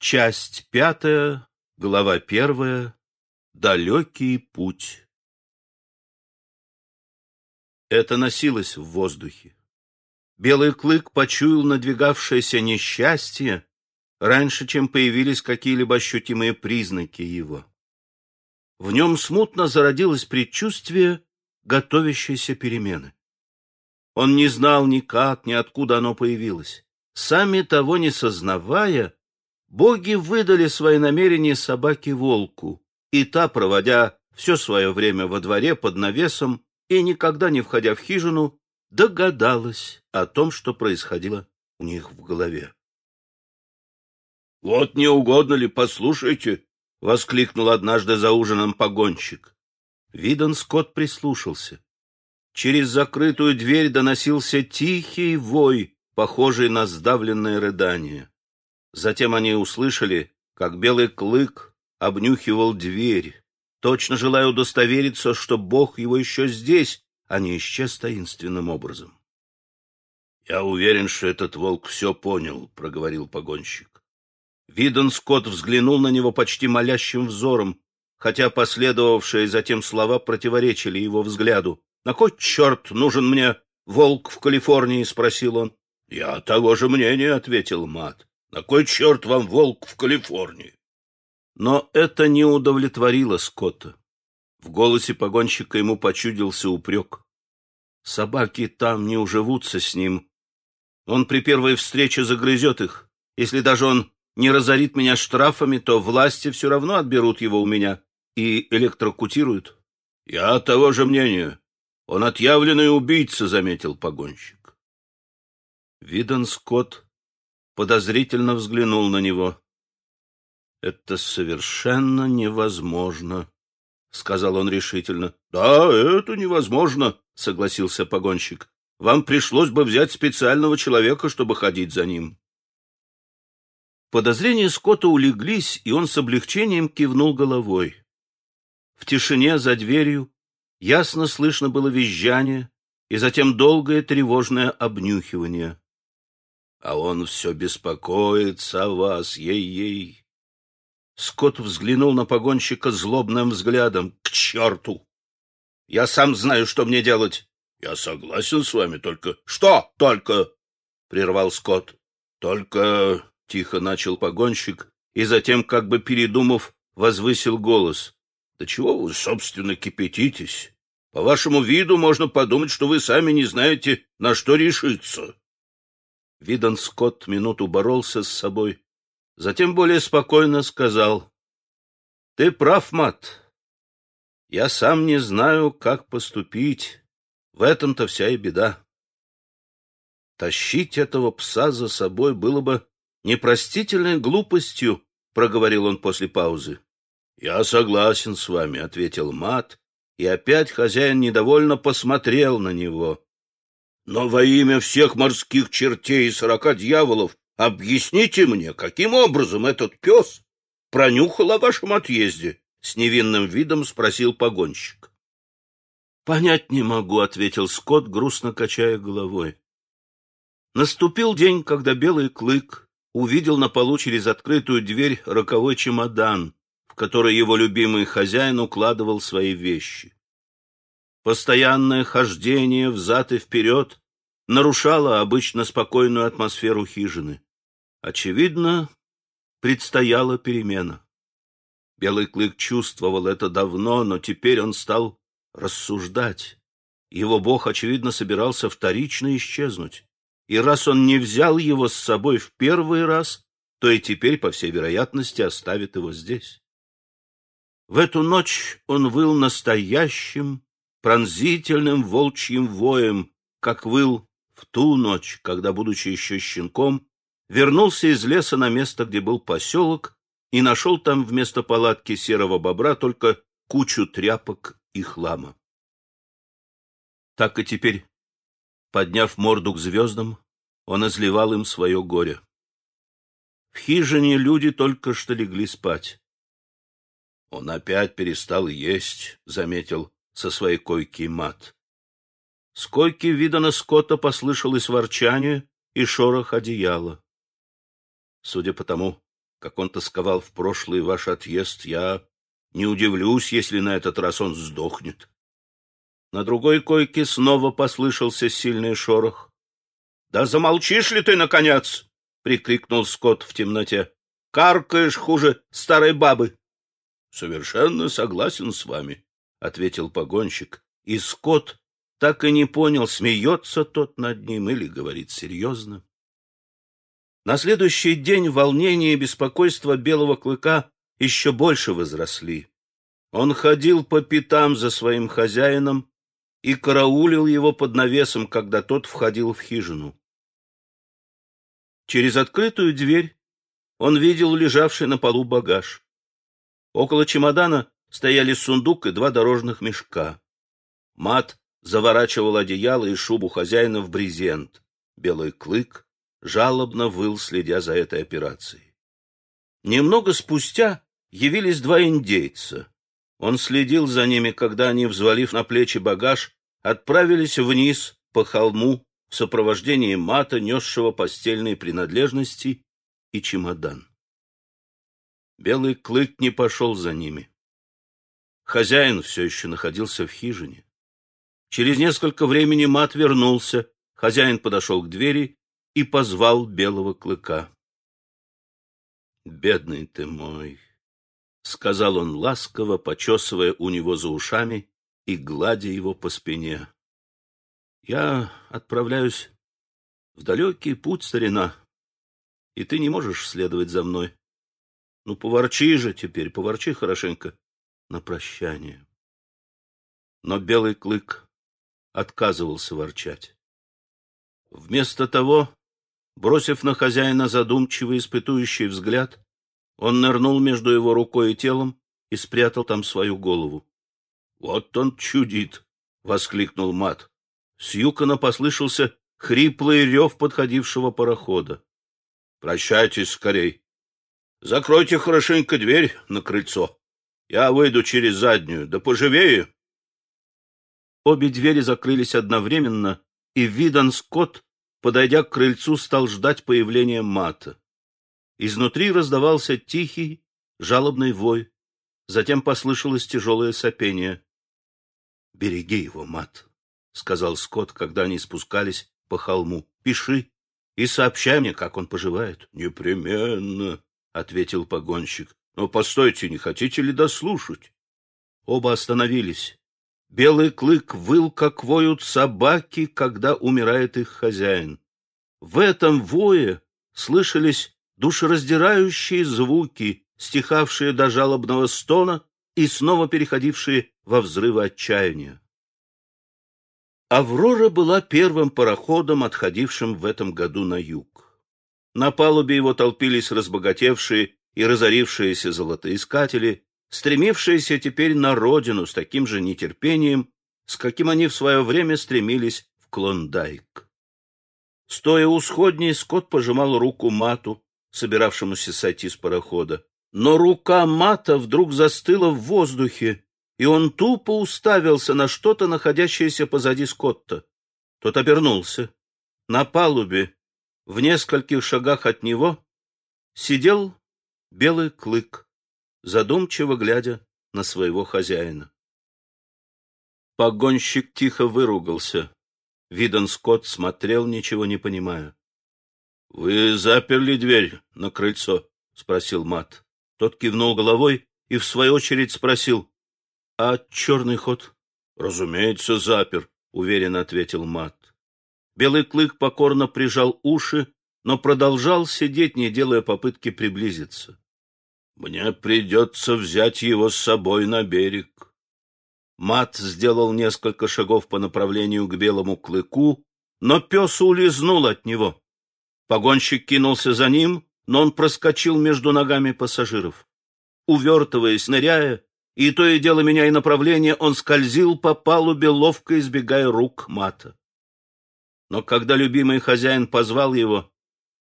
Часть пятая, глава первая. Далекий путь. Это носилось в воздухе. Белый клык почуял надвигавшееся несчастье раньше, чем появились какие-либо ощутимые признаки его. В нем смутно зародилось предчувствие готовящейся перемены. Он не знал ни как, ни откуда оно появилось. Сами того не сознавая, Боги выдали свои намерения собаке-волку, и та, проводя все свое время во дворе под навесом и никогда не входя в хижину, догадалась о том, что происходило у них в голове. — Вот не угодно ли, послушайте, — воскликнул однажды за ужином погонщик. Видон Скотт прислушался. Через закрытую дверь доносился тихий вой, похожий на сдавленное рыдание. Затем они услышали, как белый клык обнюхивал дверь, точно желая удостовериться, что Бог его еще здесь, а не исчез таинственным образом. — Я уверен, что этот волк все понял, — проговорил погонщик. Видон Скотт взглянул на него почти молящим взором, хотя последовавшие затем слова противоречили его взгляду. — На кой черт нужен мне волк в Калифорнии? — спросил он. — Я того же мнения, — ответил Мат. На кой черт вам волк в Калифорнии? Но это не удовлетворило Скотта. В голосе погонщика ему почудился упрек. Собаки там не уживутся с ним. Он при первой встрече загрызет их. Если даже он не разорит меня штрафами, то власти все равно отберут его у меня и электрокутируют. Я того же мнения. Он отъявленный убийца, заметил погонщик. Видан Скотт подозрительно взглянул на него. — Это совершенно невозможно, — сказал он решительно. — Да, это невозможно, — согласился погонщик. — Вам пришлось бы взять специального человека, чтобы ходить за ним. Подозрения Скотта улеглись, и он с облегчением кивнул головой. В тишине за дверью ясно слышно было визжание и затем долгое тревожное обнюхивание. А он все беспокоится о вас, ей-ей. Скотт взглянул на погонщика злобным взглядом. К черту! Я сам знаю, что мне делать. Я согласен с вами, только... Что только? Прервал Скотт. Только... Тихо начал погонщик, и затем, как бы передумав, возвысил голос. Да чего вы, собственно, кипятитесь? По вашему виду можно подумать, что вы сами не знаете, на что решиться. Видан Скотт минуту боролся с собой, затем более спокойно сказал, — Ты прав, Мат. Я сам не знаю, как поступить. В этом-то вся и беда. Тащить этого пса за собой было бы непростительной глупостью, — проговорил он после паузы. — Я согласен с вами, — ответил Мат, и опять хозяин недовольно посмотрел на него. Но во имя всех морских чертей и сорока дьяволов объясните мне, каким образом этот пес пронюхал о вашем отъезде? — с невинным видом спросил погонщик. — Понять не могу, — ответил Скотт, грустно качая головой. Наступил день, когда Белый Клык увидел на полу через открытую дверь роковой чемодан, в который его любимый хозяин укладывал свои вещи. Постоянное хождение взад и вперед нарушало обычно спокойную атмосферу хижины. Очевидно, предстояла перемена. Белый клык чувствовал это давно, но теперь он стал рассуждать. Его бог, очевидно, собирался вторично исчезнуть. И раз он не взял его с собой в первый раз, то и теперь, по всей вероятности, оставит его здесь. В эту ночь он выл настоящим, пронзительным волчьим воем, как выл в ту ночь, когда, будучи еще щенком, вернулся из леса на место, где был поселок, и нашел там вместо палатки серого бобра только кучу тряпок и хлама. Так и теперь, подняв морду к звездам, он изливал им свое горе. В хижине люди только что легли спать. Он опять перестал есть, — заметил со своей койки мат. С койки Видана Скотта послышалось ворчание и шорох одеяла. Судя по тому, как он тосковал в прошлый ваш отъезд, я не удивлюсь, если на этот раз он сдохнет. На другой койке снова послышался сильный шорох. — Да замолчишь ли ты, наконец? — прикрикнул Скотт в темноте. — Каркаешь хуже старой бабы. — Совершенно согласен с вами, — ответил погонщик. И Скотт так и не понял, смеется тот над ним или говорит серьезно. На следующий день волнение и беспокойство белого клыка еще больше возросли. Он ходил по пятам за своим хозяином и караулил его под навесом, когда тот входил в хижину. Через открытую дверь он видел лежавший на полу багаж. Около чемодана стояли сундук и два дорожных мешка. Мат заворачивал одеяло и шубу хозяина в брезент. Белый клык жалобно выл, следя за этой операцией. Немного спустя явились два индейца. Он следил за ними, когда они, взвалив на плечи багаж, отправились вниз по холму в сопровождении мата, несшего постельные принадлежности и чемодан. Белый клык не пошел за ними. Хозяин все еще находился в хижине. Через несколько времени мат вернулся, хозяин подошел к двери и позвал белого клыка. «Бедный ты мой!» — сказал он ласково, почесывая у него за ушами и гладя его по спине. «Я отправляюсь в далекий путь, старина, и ты не можешь следовать за мной. Ну, поворчи же теперь, поворчи хорошенько на прощание». Но белый клык отказывался ворчать. Вместо того Бросив на хозяина задумчивый испытующий взгляд, он нырнул между его рукой и телом и спрятал там свою голову. — Вот он чудит! — воскликнул мат. С юкона послышался хриплый рев подходившего парохода. — Прощайтесь скорей. Закройте хорошенько дверь на крыльцо. Я выйду через заднюю, да поживее. Обе двери закрылись одновременно, и Видан Скотт подойдя к крыльцу, стал ждать появления мата. Изнутри раздавался тихий, жалобный вой. Затем послышалось тяжелое сопение. — Береги его, мат, — сказал Скотт, когда они спускались по холму. — Пиши и сообщай мне, как он поживает. — Непременно, — ответил погонщик. — Но постойте, не хотите ли дослушать? Оба остановились. Белый клык выл, как воют собаки, когда умирает их хозяин. В этом вое слышались душераздирающие звуки, стихавшие до жалобного стона и снова переходившие во взрывы отчаяния. Аврора была первым пароходом, отходившим в этом году на юг. На палубе его толпились разбогатевшие и разорившиеся золотоискатели, стремившиеся теперь на родину с таким же нетерпением, с каким они в свое время стремились в Клондайк. Стоя у сходней, Скотт пожимал руку Мату, собиравшемуся сойти с парохода. Но рука Мата вдруг застыла в воздухе, и он тупо уставился на что-то, находящееся позади Скотта. Тот обернулся. На палубе, в нескольких шагах от него, сидел белый клык задумчиво глядя на своего хозяина. Погонщик тихо выругался. Видон Скотт смотрел, ничего не понимая. — Вы заперли дверь на крыльцо? — спросил Мат. Тот кивнул головой и, в свою очередь, спросил. — А черный ход? — Разумеется, запер, — уверенно ответил Мат. Белый клык покорно прижал уши, но продолжал сидеть, не делая попытки приблизиться. Мне придется взять его с собой на берег. Мат сделал несколько шагов по направлению к белому клыку, но пес улизнул от него. Погонщик кинулся за ним, но он проскочил между ногами пассажиров. Увертываясь, ныряя, и то и дело меняя направление, он скользил по палубе, ловко избегая рук мата. Но когда любимый хозяин позвал его,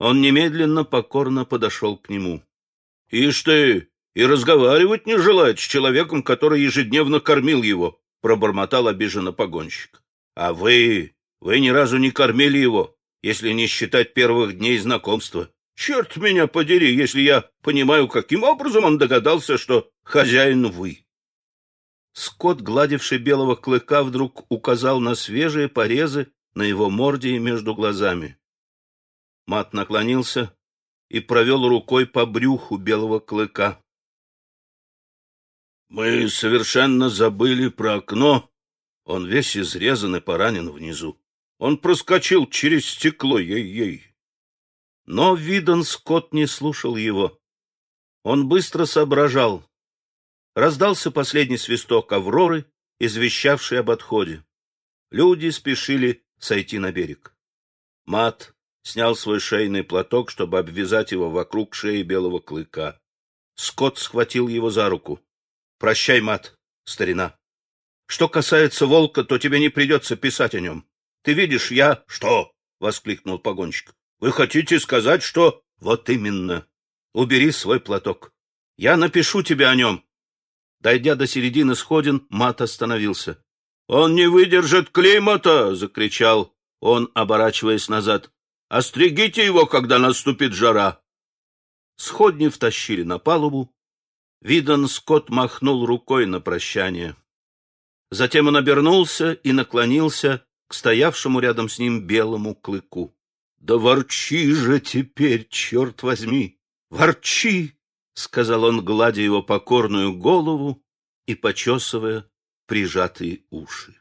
он немедленно покорно подошел к нему. Ишь ты, и разговаривать не желает с человеком, который ежедневно кормил его, пробормотал обиженно погонщик. А вы, вы ни разу не кормили его, если не считать первых дней знакомства. Черт меня подери, если я понимаю, каким образом он догадался, что хозяин вы. Скот, гладивший белого клыка, вдруг указал на свежие порезы на его морде и между глазами. Мат наклонился и провел рукой по брюху белого клыка. Мы совершенно забыли про окно. Он весь изрезан и поранен внизу. Он проскочил через стекло, ей-ей. Но Видон Скотт не слушал его. Он быстро соображал. Раздался последний свисток Авроры, извещавший об отходе. Люди спешили сойти на берег. Мат снял свой шейный платок, чтобы обвязать его вокруг шеи белого клыка. Скотт схватил его за руку. «Прощай, Мат, старина. Что касается волка, то тебе не придется писать о нем. Ты видишь, я... Что? воскликнул погонщик. Вы хотите сказать, что... Вот именно. Убери свой платок. Я напишу тебе о нем. Дойдя до середины сходин, Мат остановился. Он не выдержит климата, закричал он, оборачиваясь назад. Остригите его, когда наступит жара. Сходни втащили на палубу. Видан Скотт махнул рукой на прощание. Затем он обернулся и наклонился к стоявшему рядом с ним белому клыку. — Да ворчи же теперь, черт возьми! Ворчи! — сказал он, гладя его покорную голову и почесывая прижатые уши.